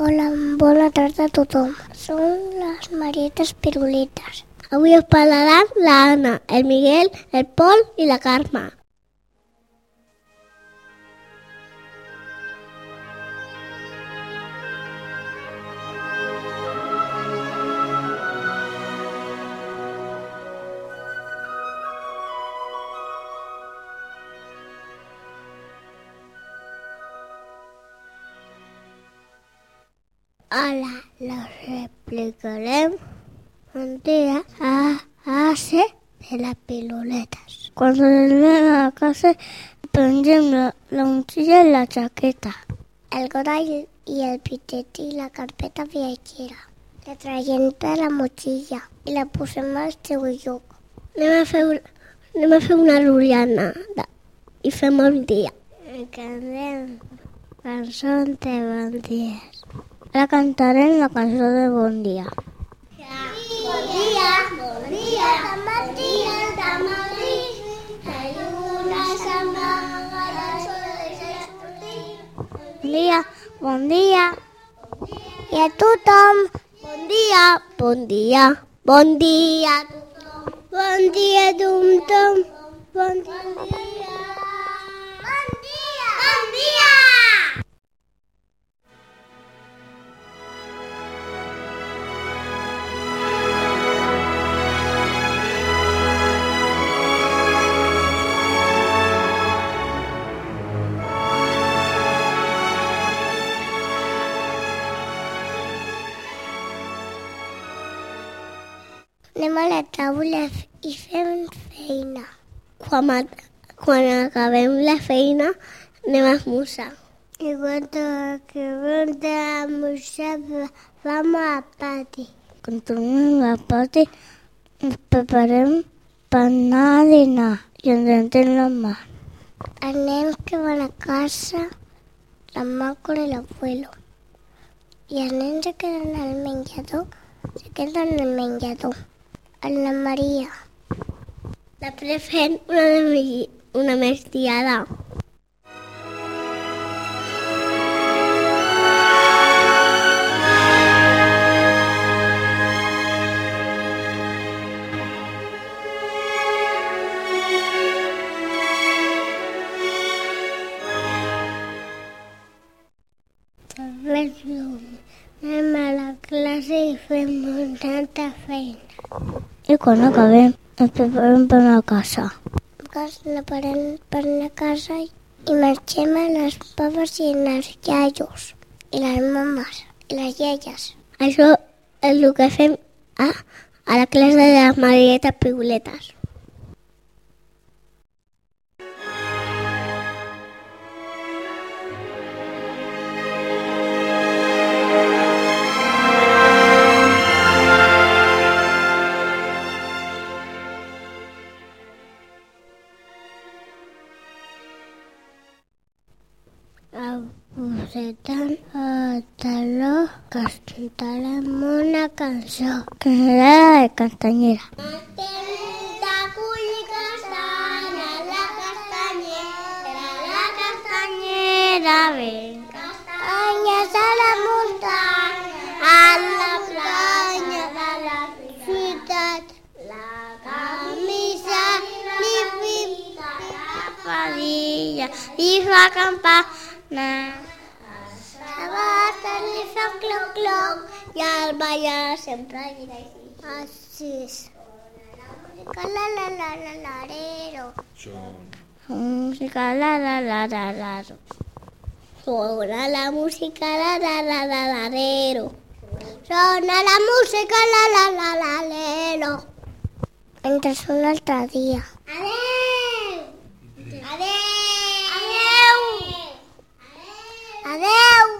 Hola, bona tarda a tothom. Som les Marietes Piruletes. Avui us parlaran l'Anna, el Miguel, el Pol i la Carme. Hola, los explicarem un día a hace de las piruletas. Cuando llegué a casa, prendem la, la mochila y la chaqueta. El gorall y el pitet y la carpeta viatgera. La traiem de la motxilla i la posem al seu lloc. Anem a fer, anem a fer una ruriana de, i fem el dia. Cantem cançons de bon dia. Ara cantarem la cançó de bon dia. Bon dia, bon dia, de matí, de matí, la lluna s'amaga, el sol sortir. Bon dia, bon dia. I a tothom, bon dia, bon dia, bon dia tothom. Bon dia tothom, bon dia. Bon dia. Anem a la taula i fem feina. Quan, quan acabem la feina, anem a esmorzar. I quan acabem d'esmorzar, vam al pati. Quan tornem al pati, ens preparem per anar a dinar i ens rentem les mans. Anem que van a casa la mà con el abuelo. I els nens se queden al menjador, se queden al menjador. Anna Maria. Després fem una, una mestiada. Anem a la classe i fem tanta feina. I quan acabem, ens preparem per anar a casa. Ens preparem per anar a casa i marxem a les paves i els iaios, i les mames, i les iaies. Això és el que fem a, a la classe de les Marietes Pigoletes. Abusetant el taló que cantarem una cançó que era de castanyera. Atenta, cull castanya, la castanyera, la castanyera, ben castanyes a la muntanya, a la planya de la ciutat, la camisa li pinta la fadilla i fa campana. Sabata li fa cloc cloc i el ballar sempre gira així. Així és. Música la la la la larero. Música la la la la la. Sona la música la la la la larero. Sona la música la la la la lero. Mentre sona l'altre dia. Adéu! Valeu!